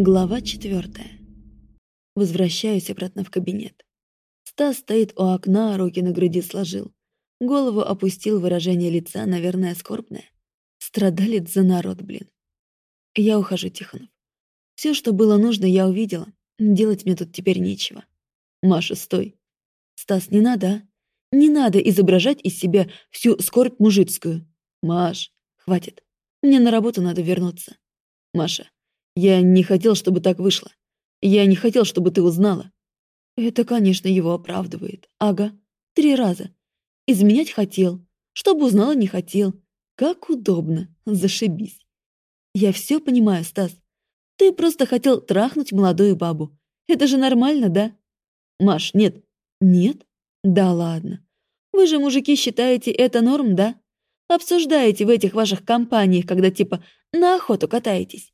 Глава четвертая. Возвращаюсь обратно в кабинет. Стас стоит у окна, руки на груди сложил. Голову опустил, выражение лица, наверное, скорбное. Страдалец за народ, блин. Я ухожу, Тихонов. Все, что было нужно, я увидела. Делать мне тут теперь нечего. Маша, стой. Стас, не надо, а? Не надо изображать из себя всю скорбь мужицкую. Маш, хватит. Мне на работу надо вернуться. Маша, я не хотел, чтобы так вышло. Я не хотел, чтобы ты узнала. Это, конечно, его оправдывает. Ага, три раза. Изменять хотел. Чтобы узнала, не хотел. Как удобно. Зашибись. Я все понимаю, Стас. Ты просто хотел трахнуть молодую бабу. Это же нормально, да? Маш, нет. Нет? Да ладно. Вы же, мужики, считаете это норм, да? Обсуждаете в этих ваших компаниях, когда типа на охоту катаетесь.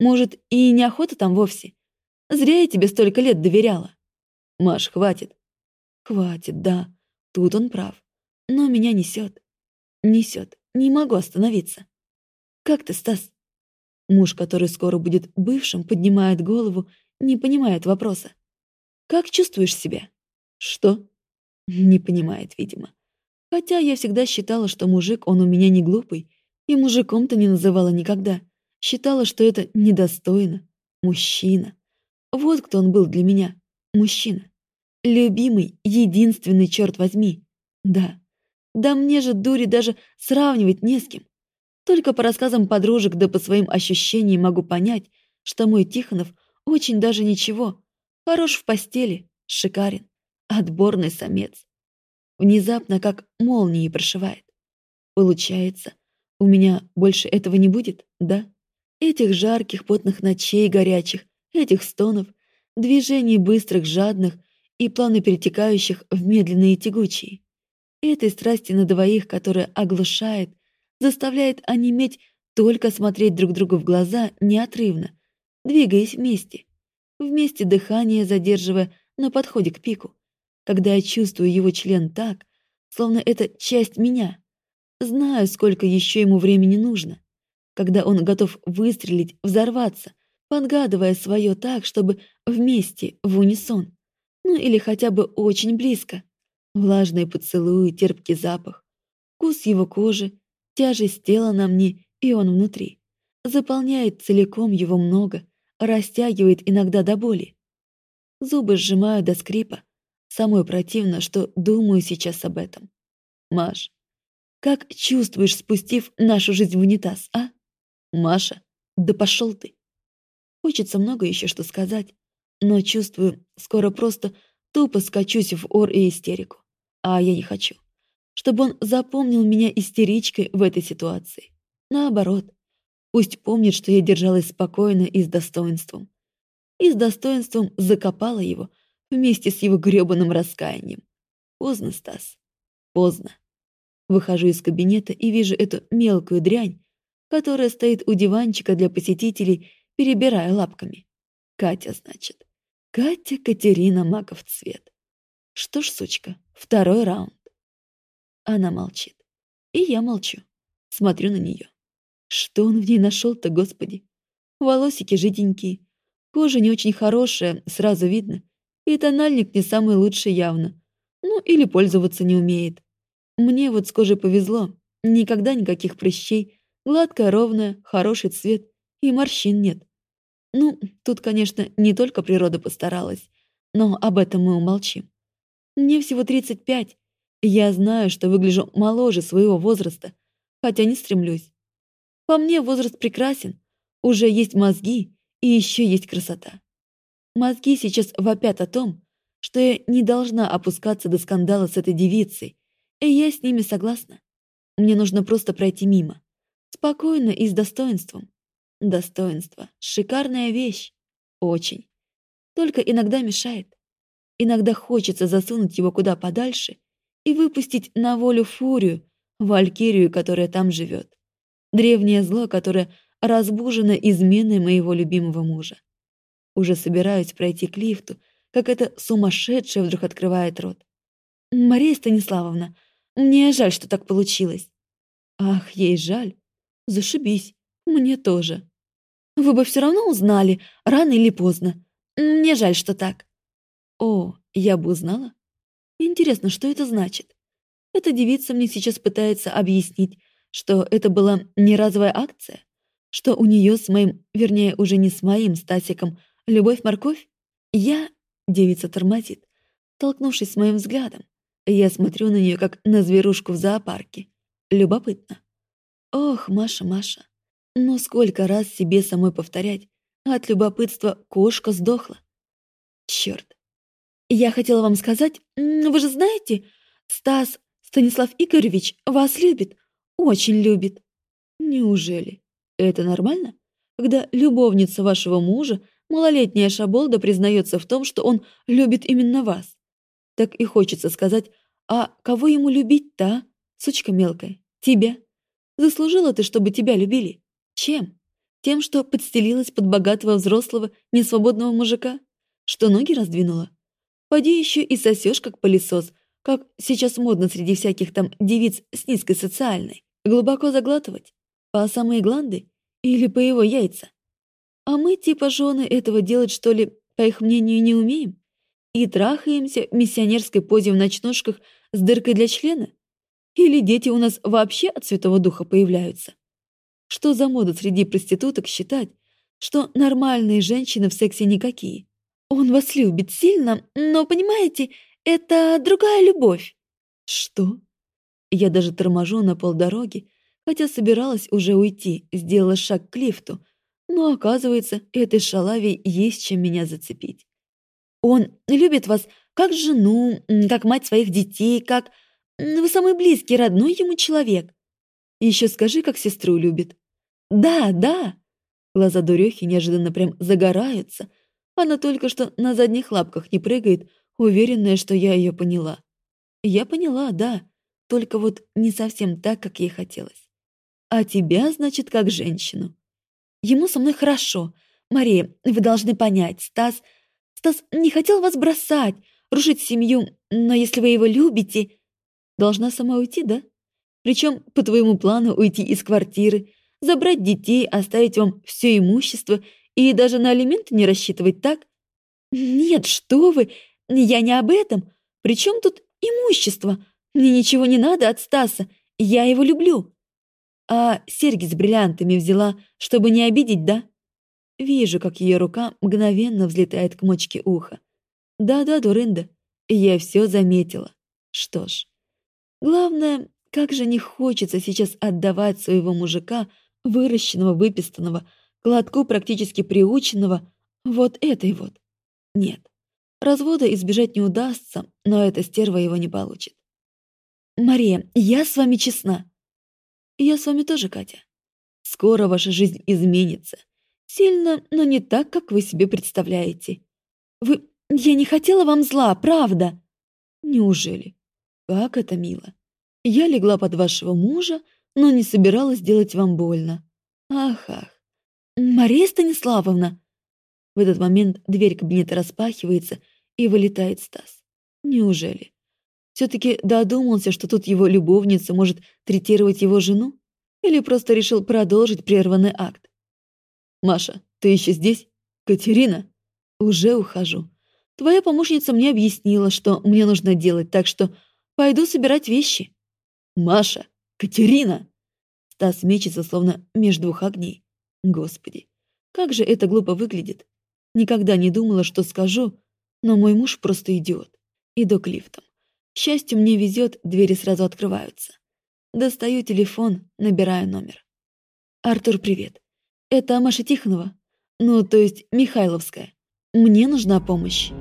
Может, и не охота там вовсе. Зря я тебе столько лет доверяла. Маш, хватит. Хватит, да. Тут он прав. Но меня несет. Несет. Не могу остановиться. Как ты, Стас? Муж, который скоро будет бывшим, поднимает голову, не понимает вопроса. Как чувствуешь себя? Что? Не понимает, видимо. Хотя я всегда считала, что мужик, он у меня не глупый, и мужиком-то не называла никогда. Считала, что это недостойно. Мужчина. Вот кто он был для меня. Мужчина. Любимый, единственный, черт возьми. Да. Да мне же, дури, даже сравнивать не с кем. Только по рассказам подружек да по своим ощущениям могу понять, что мой Тихонов очень даже ничего. Хорош в постели, шикарен, отборный самец. Внезапно как молнией прошивает. Получается, у меня больше этого не будет, да? Этих жарких потных ночей горячих, этих стонов, движений быстрых, жадных и плавно перетекающих в медленные тягучие. Этой страсти на двоих, которая оглушает, заставляет онеметь только смотреть друг другу в глаза неотрывно, двигаясь вместе. Вместе дыхание задерживая на подходе к пику, когда я чувствую его член так, словно это часть меня. Знаю, сколько еще ему времени нужно, когда он готов выстрелить, взорваться, подгадывая свое так, чтобы вместе, в унисон. Ну или хотя бы очень близко. Влажные поцелуи, терпкий запах, вкус его кожи, тяжесть тела на мне и он внутри. Заполняет целиком его много, растягивает иногда до боли. Зубы сжимаю до скрипа. Самое противно, что думаю сейчас об этом. Маш, как чувствуешь, спустив нашу жизнь в унитаз, а? Маша, да пошел ты. Хочется много еще что сказать, но чувствую, скоро просто тупо скачусь в ор и истерику. А я не хочу. Чтобы он запомнил меня истеричкой в этой ситуации. Наоборот, пусть помнит, что я держалась спокойно и с достоинством. И с достоинством закопала его вместе с его грёбаным раскаянием. Поздно, Стас. Поздно. Выхожу из кабинета и вижу эту мелкую дрянь, которая стоит у диванчика для посетителей, перебирая лапками. Катя, значит. Катя Катерина Маков цвет. Что ж, сучка, второй раунд. Она молчит. И я молчу. Смотрю на нее. Что он в ней нашел-то, господи? Волосики жиденькие. Кожа не очень хорошая, сразу видно. И тональник не самый лучший явно. Ну, или пользоваться не умеет. Мне вот с кожей повезло. Никогда никаких прыщей. Гладкая, ровная, хороший цвет. И морщин нет. Ну, тут, конечно, не только природа постаралась, но об этом мы умолчим. Мне всего 35. Я знаю, что выгляжу моложе своего возраста, хотя не стремлюсь. По мне возраст прекрасен. Уже есть мозги, и еще есть красота. Мозги сейчас вопят о том, что я не должна опускаться до скандала с этой девицей, и я с ними согласна. Мне нужно просто пройти мимо. Спокойно и с достоинством. Достоинство — шикарная вещь. Очень. Только иногда мешает. Иногда хочется засунуть его куда подальше и выпустить на волю фурию, валькирию, которая там живет. Древнее зло, которое разбужено изменой моего любимого мужа. Уже собираюсь пройти к лифту, как эта сумасшедшая вдруг открывает рот. «Мария Станиславовна, мне жаль, что так получилось». «Ах, ей жаль. Зашибись. Мне тоже». Вы бы все равно узнали, рано или поздно. Мне жаль, что так». «О, я бы узнала? Интересно, что это значит? Эта девица мне сейчас пытается объяснить, что это была не разовая акция? Что у нее с моим, вернее, уже не с моим Стасиком, любовь-морковь? Я, девица тормозит, столкнувшись с моим взглядом. Я смотрю на нее, как на зверушку в зоопарке. Любопытно. Ох, Маша, Маша, ну сколько раз себе самой повторять, от любопытства кошка сдохла. Черт. Я хотела вам сказать, вы же знаете, Стас Станислав Игоревич вас любит, очень любит. Неужели? Это нормально? Когда любовница вашего мужа, малолетняя шаболда, признается в том, что он любит именно вас. Так и хочется сказать, а кого ему любить-то, а? Сучка мелкая, тебя. Заслужила ты, чтобы тебя любили. Чем? Тем, что подстелилась под богатого взрослого, несвободного мужика? Что ноги раздвинула? Поди еще и сосешь, как пылесос, как сейчас модно среди всяких там девиц с низкой социальной. Глубоко заглатывать? По самые гланды? Или по его яйца? А мы, типа жены, этого делать, что ли, по их мнению, не умеем? И трахаемся в миссионерской позе в ночнушках с дыркой для члена? Или дети у нас вообще от Святого Духа появляются? Что за мода среди проституток считать, что нормальные женщины в сексе никакие? Он вас любит сильно, но, понимаете, это другая любовь. Что? Я даже торможу на полдороги, хотя собиралась уже уйти, сделала шаг к лифту, но, оказывается, этой шалаве есть чем меня зацепить. Он любит вас как жену, как мать своих детей, как... Вы самый близкий, родной ему человек. Еще скажи, как сестру любит. Да, да. Глаза дурехи неожиданно прям загораются. Она только что на задних лапках не прыгает, уверенная, что я ее поняла. Я поняла, да, только вот не совсем так, как ей хотелось. А тебя, значит, как женщину. Ему со мной хорошо. Мария, вы должны понять, Стас... Стас не хотел вас бросать, рушить семью, но если вы его любите... Должна сама уйти, да? Причем по твоему плану уйти из квартиры, забрать детей, оставить вам все имущество и даже на алименты не рассчитывать, так? Нет, что вы, я не об этом. Причем тут имущество? Мне ничего не надо от Стаса, я его люблю. А серьги с бриллиантами взяла, чтобы не обидеть, да? Вижу, как ее рука мгновенно взлетает к мочке уха. Да-да, дурында, я все заметила. Что ж, главное, как же не хочется сейчас отдавать своего мужика, выращенного, выпистанного, к практически приученного, вот этой вот. Нет, развода избежать не удастся, но эта стерва его не получит. «Мария, я с вами честна». «Я с вами тоже, Катя. Скоро ваша жизнь изменится. Сильно, но не так, как вы себе представляете. Вы... Я не хотела вам зла, правда?» «Неужели? Как это мило. Я легла под вашего мужа, но не собиралась делать вам больно. Ах, ах. Мария Станиславовна!» В этот момент дверь кабинета распахивается, и вылетает Стас. Неужели? Все-таки додумался, что тут его любовница может третировать его жену? Или просто решил продолжить прерванный акт? «Маша, ты еще здесь? Катерина?» «Уже ухожу. Твоя помощница мне объяснила, что мне нужно делать, так что пойду собирать вещи». «Маша! Катерина!» Стас мечется, словно между двух огней. Господи, как же это глупо выглядит. Никогда не думала, что скажу, но мой муж просто идиот. Иду к лифтам. К счастью, мне везет, двери сразу открываются. Достаю телефон, набираю номер. «Артур, привет. Это Маша Тихонова. Ну, то есть Михайловская. Мне нужна помощь».